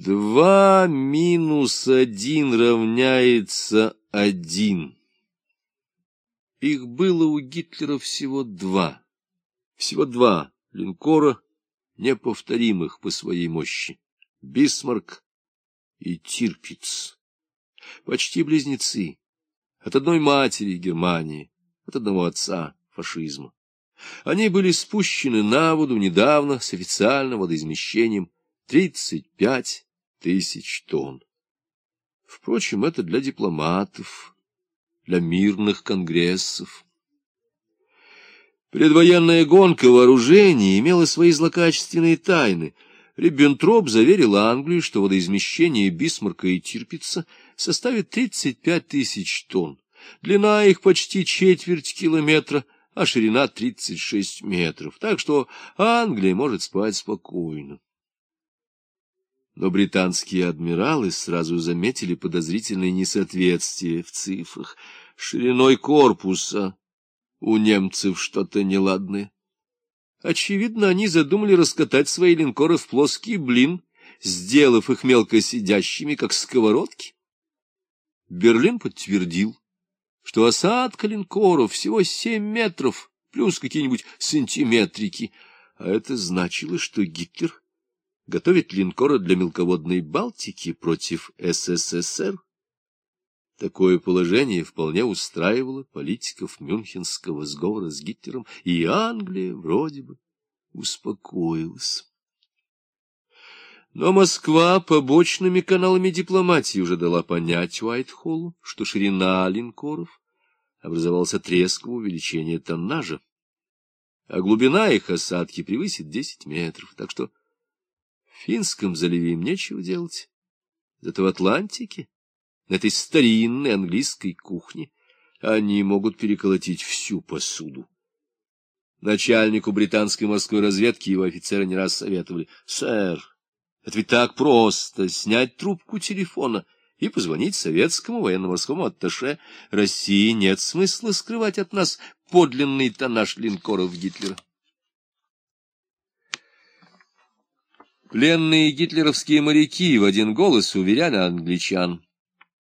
Два минус один равняется один. Их было у Гитлера всего два. Всего два линкора, неповторимых по своей мощи. Бисмарк и Тирпиц. Почти близнецы. От одной матери Германии, от одного отца фашизма. Они были спущены на воду недавно с официальным водоизмещением 35 тысяч тонн. Впрочем, это для дипломатов, для мирных конгрессов. Предвоенная гонка вооружений имела свои злокачественные тайны. Риббентроп заверил Англию, что водоизмещение Бисмарка и Тирпица составит 35 тысяч тонн. Длина их почти четверть километра, а ширина 36 метров. Так что Англия может спать спокойно но британские адмиралы сразу заметили подозрительное несоответствие в цифрах. Шириной корпуса у немцев что-то неладное. Очевидно, они задумали раскатать свои линкоры в плоский блин, сделав их мелко сидящими, как сковородки. Берлин подтвердил, что осадка линкоров всего семь метров, плюс какие-нибудь сантиметрики, а это значило, что Гитлер готовить линкоры для мелководной Балтики против СССР. Такое положение вполне устраивало политиков Мюнхенского сговора с Гитлером, и Англия вроде бы успокоилась. Но Москва побочными каналами дипломатии уже дала понять Уайтхоллу, что ширина линкоров образовался отрезком увеличения тоннажа, а глубина их осадки превысит 10 метров, так что Финском заливе им нечего делать. Зато в Атлантике, на этой старинной английской кухне, они могут переколотить всю посуду. Начальнику британской морской разведки его офицеры не раз советовали. — Сэр, это ведь так просто — снять трубку телефона и позвонить советскому военно-морскому атташе. России нет смысла скрывать от нас подлинный тоннаж линкоров Гитлера. Пленные гитлеровские моряки в один голос уверяли англичан,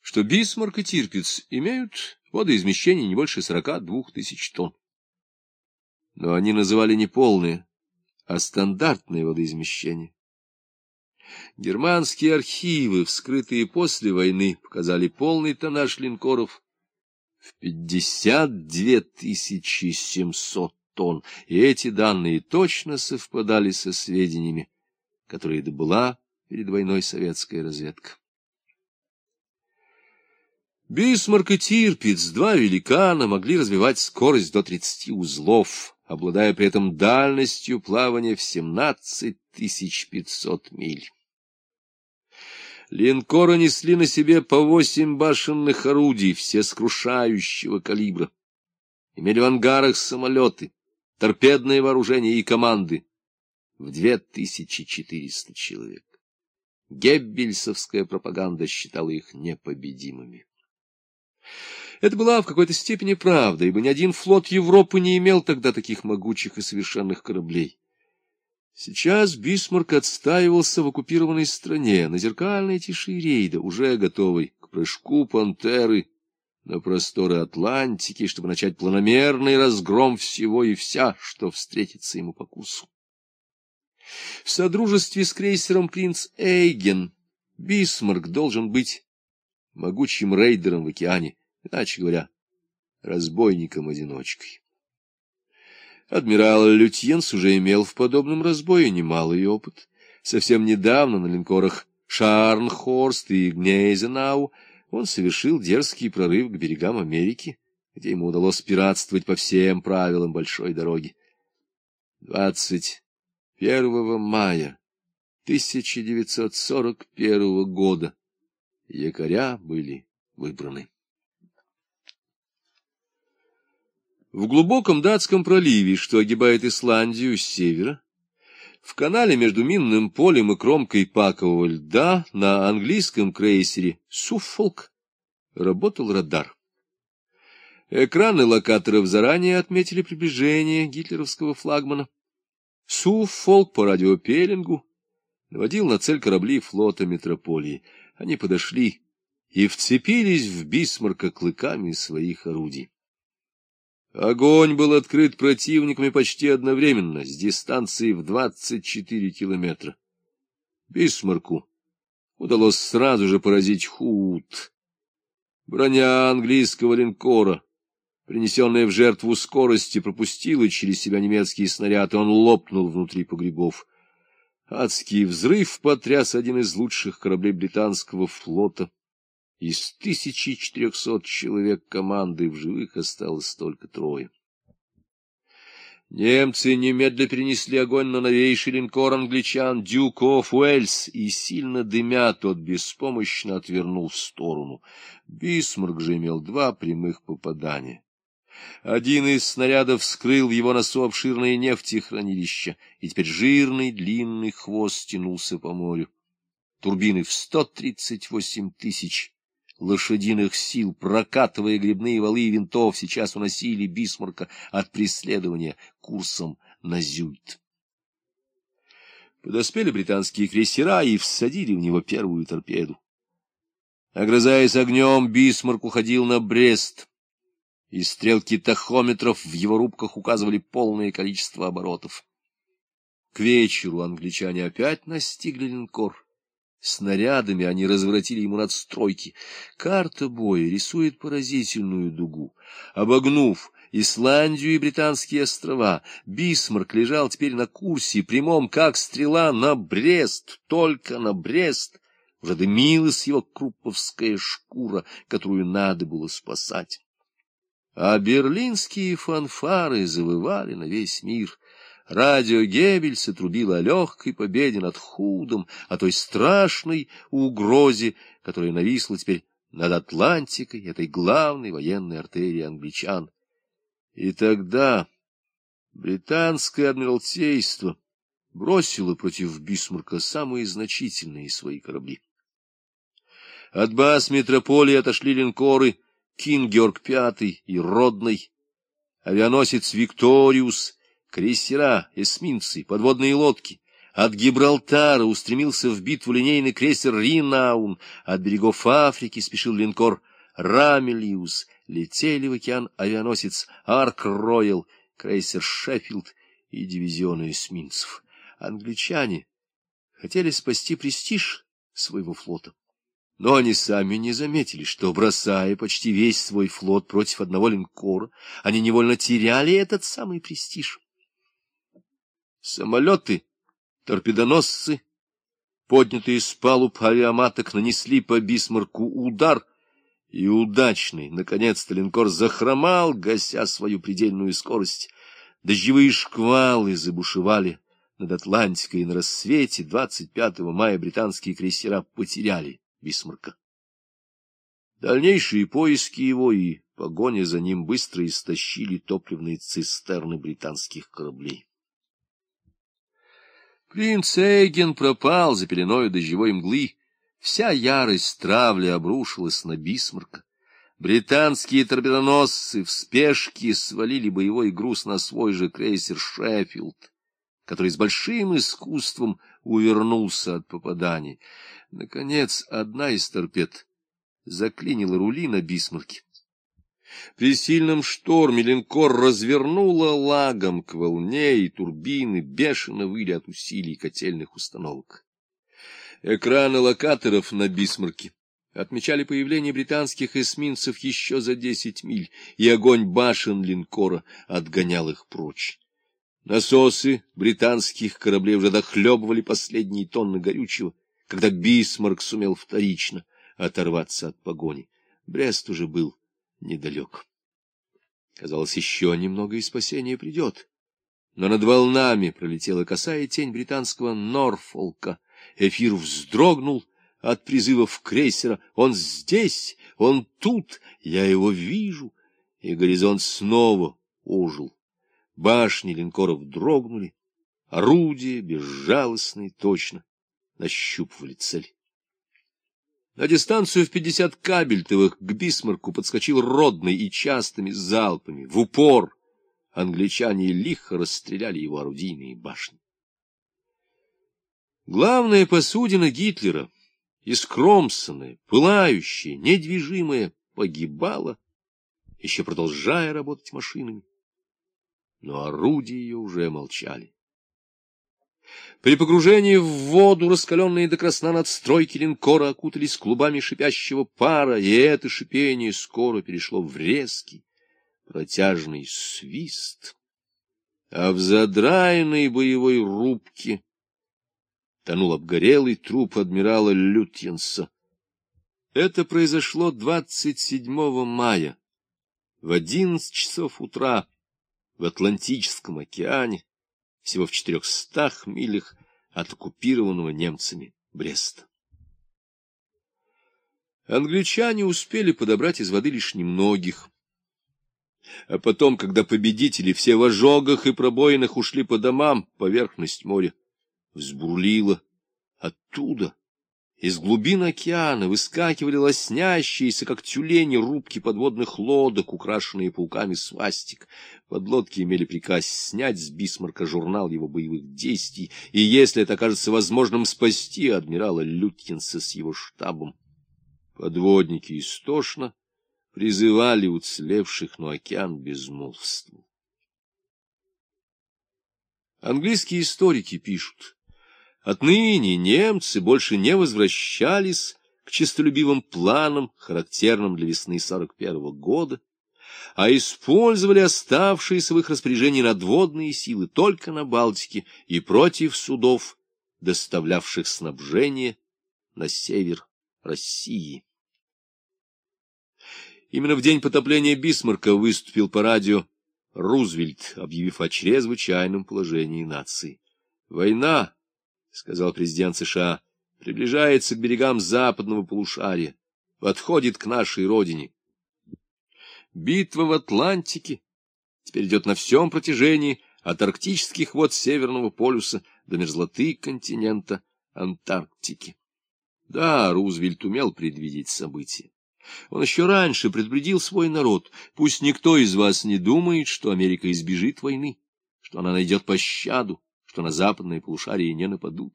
что Бисмарк и Тирпиц имеют водоизмещение не больше сорока двух тысяч тонн. Но они называли не полные, а стандартное водоизмещение. Германские архивы, вскрытые после войны, показали полный тоннаж линкоров в пятьдесят две тысячи семьсот тонн, и эти данные точно совпадали со сведениями, которые добыла перед войной советская разведка. Бисмарк и Тирпиц, два великана, могли развивать скорость до 30 узлов, обладая при этом дальностью плавания в 17 500 миль. Линкоры несли на себе по восемь башенных орудий, все скрушающего калибра. Имели в ангарах самолеты, торпедное вооружение и команды, в 2400 человек. Геббельсовская пропаганда считала их непобедимыми. Это была в какой-то степени правда, ибо ни один флот Европы не имел тогда таких могучих и совершенных кораблей. Сейчас Бисмарк отстаивался в оккупированной стране, на зеркальной тиши рейда, уже готовый к прыжку пантеры на просторы Атлантики, чтобы начать планомерный разгром всего и вся, что встретится ему по курсу. В содружестве с крейсером «Принц Эйген» Бисмарк должен быть могучим рейдером в океане, иначе говоря, разбойником-одиночкой. Адмирал Лютьенс уже имел в подобном разбое немалый опыт. Совсем недавно на линкорах Шарнхорст и Гнейзенау он совершил дерзкий прорыв к берегам Америки, где ему удалось пиратствовать по всем правилам большой дороги. Двадцать 1 мая 1941 года якоря были выбраны. В глубоком датском проливе, что огибает Исландию с севера, в канале между минным полем и кромкой пакового льда на английском крейсере «Суффолк» работал радар. Экраны локаторов заранее отметили приближение гитлеровского флагмана. Суффолк по радиопеллингу наводил на цель корабли флота метрополии. Они подошли и вцепились в Бисмарка клыками своих орудий. Огонь был открыт противниками почти одновременно, с дистанции в 24 километра. Бисмарку удалось сразу же поразить худ. Броня английского линкора, принесенная в жертву скорости, пропустила через себя немецкие снаряды, он лопнул внутри погребов. Адский взрыв потряс один из лучших кораблей британского флота. Из 1400 человек команды в живых осталось только трое. Немцы немедля перенесли огонь на новейший линкор англичан «Дюк оф Уэльс» и, сильно дымя, тот беспомощно отвернул в сторону. Бисмарк же имел два прямых попадания. Один из снарядов вскрыл в его носу обширное нефтехранилище, и теперь жирный длинный хвост тянулся по морю. Турбины в сто тридцать восемь тысяч лошадиных сил, прокатывая гребные валы винтов, сейчас уносили Бисмарка от преследования курсом на зюйд. Подоспели британские крейсера и всадили в него первую торпеду. Огрызаясь огнем, Бисмарк уходил на Брест, и стрелки тахометров в его рубках указывали полное количество оборотов. К вечеру англичане опять настигли линкор. Снарядами они разворотили ему надстройки. Карта боя рисует поразительную дугу. Обогнув Исландию и Британские острова, Бисмарк лежал теперь на курсе, прямом, как стрела, на Брест, только на Брест. Уже дымилась его круповская шкура, которую надо было спасать. А берлинские фанфары завывали на весь мир — Радио Геббельса трубило о легкой победе над худом, о той страшной угрозе, которая нависла теперь над Атлантикой, этой главной военной артерией англичан. И тогда британское адмиралтейство бросило против Бисмарка самые значительные свои корабли. От баз метрополии отошли линкоры Кинг-Георг V и Родный, авианосец Викториус — крейсера, эсминцы, подводные лодки. От Гибралтара устремился в битву линейный крейсер Ринаун, от берегов Африки спешил линкор Рамелиус, летели в океан авианосец Арк-Роял, крейсер Шеффилд и дивизионы эсминцев. Англичане хотели спасти престиж своего флота. Но они сами не заметили, что, бросая почти весь свой флот против одного линкора, они невольно теряли этот самый престиж. Самолеты, торпедоносцы, поднятые с палуб авиаматок, нанесли по Бисмарку удар, и удачный, наконец-то, линкор захромал, гася свою предельную скорость. Дождевые шквалы забушевали над Атлантикой, и на рассвете 25 мая британские крейсера потеряли Бисмарка. Дальнейшие поиски его и погоня за ним быстро истощили топливные цистерны британских кораблей. Принц Эйген пропал за пеленою дождевой мглы. Вся ярость травли обрушилась на Бисмарка. Британские торпедоносцы в спешке свалили боевой груз на свой же крейсер «Шеффилд», который с большим искусством увернулся от попаданий. Наконец, одна из торпед заклинила рули на Бисмарке. При сильном шторме линкор развернуло лагом к волне, и турбины бешено выли от усилий котельных установок. Экраны локаторов на Бисмарке отмечали появление британских эсминцев еще за десять миль, и огонь башен линкора отгонял их прочь. Насосы британских кораблей уже дохлебывали последние тонны горючего, когда Бисмарк сумел вторично оторваться от погони. Брест уже был недалек. Казалось, еще немного и спасение придет. Но над волнами пролетела косая тень британского Норфолка. Эфир вздрогнул от призывов крейсера. Он здесь, он тут, я его вижу. И горизонт снова ожил. Башни линкоров дрогнули. Орудия, безжалостные, точно, нащупывали цель. На дистанцию в пятьдесят кабельтовых к Бисмарку подскочил родный и частыми залпами, в упор. Англичане лихо расстреляли его орудийные башни. Главная посудина Гитлера, искромсанная, пылающая, недвижимая, погибала, еще продолжая работать машинами. Но орудия ее уже молчали. При погружении в воду, раскаленные до красна надстройки линкора окутались клубами шипящего пара, и это шипение скоро перешло в резкий, протяжный свист. А в задраенной боевой рубке тонул обгорелый труп адмирала Лютьенса. Это произошло 27 мая в 11 часов утра в Атлантическом океане, всего в четырехстах милях от оккупированного немцами Бреста. Англичане успели подобрать из воды лишь немногих. А потом, когда победители все в ожогах и пробоинах ушли по домам, поверхность моря взбурлила. Оттуда, из глубин океана, выскакивали лоснящиеся, как тюлени, рубки подводных лодок, украшенные пауками свастик. Подлодки имели приказ снять с Бисмарка журнал его боевых действий, и, если это окажется возможным, спасти адмирала Люткинса с его штабом. Подводники истошно призывали уцелевших, но океан безмолвствовал. Английские историки пишут, Отныне немцы больше не возвращались к честолюбивым планам, характерным для весны 41 -го года, а использовали оставшиеся в их распоряжении надводные силы только на Балтике и против судов, доставлявших снабжение на север России. Именно в день потопления Бисмарка выступил по радио Рузвельт, объявив о чрезвычайном положении нации. Война — сказал президент США, — приближается к берегам западного полушария, подходит к нашей родине. Битва в Атлантике теперь идет на всем протяжении от арктических вод Северного полюса до мерзлоты континента Антарктики. Да, Рузвельт умел предвидеть события. Он еще раньше предупредил свой народ, пусть никто из вас не думает, что Америка избежит войны, что она найдет пощаду что на западное полушарие не нападут.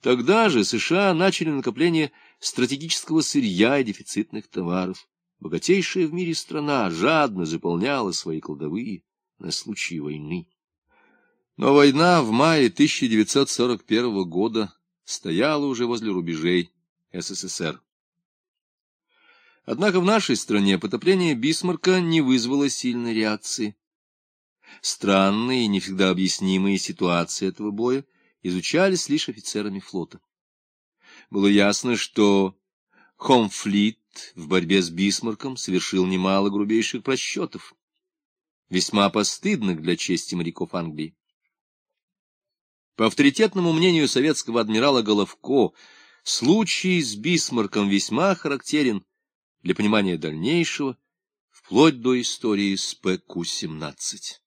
Тогда же США начали накопление стратегического сырья и дефицитных товаров. Богатейшая в мире страна жадно заполняла свои кладовые на случай войны. Но война в мае 1941 года стояла уже возле рубежей СССР. Однако в нашей стране потопление Бисмарка не вызвало сильной реакции. Странные и не всегда объяснимые ситуации этого боя изучались лишь офицерами флота. Было ясно, что Хомфлит в борьбе с Бисмарком совершил немало грубейших просчетов, весьма постыдных для чести моряков Англии. По авторитетному мнению советского адмирала Головко, случай с Бисмарком весьма характерен для понимания дальнейшего, вплоть до истории с ПК-17.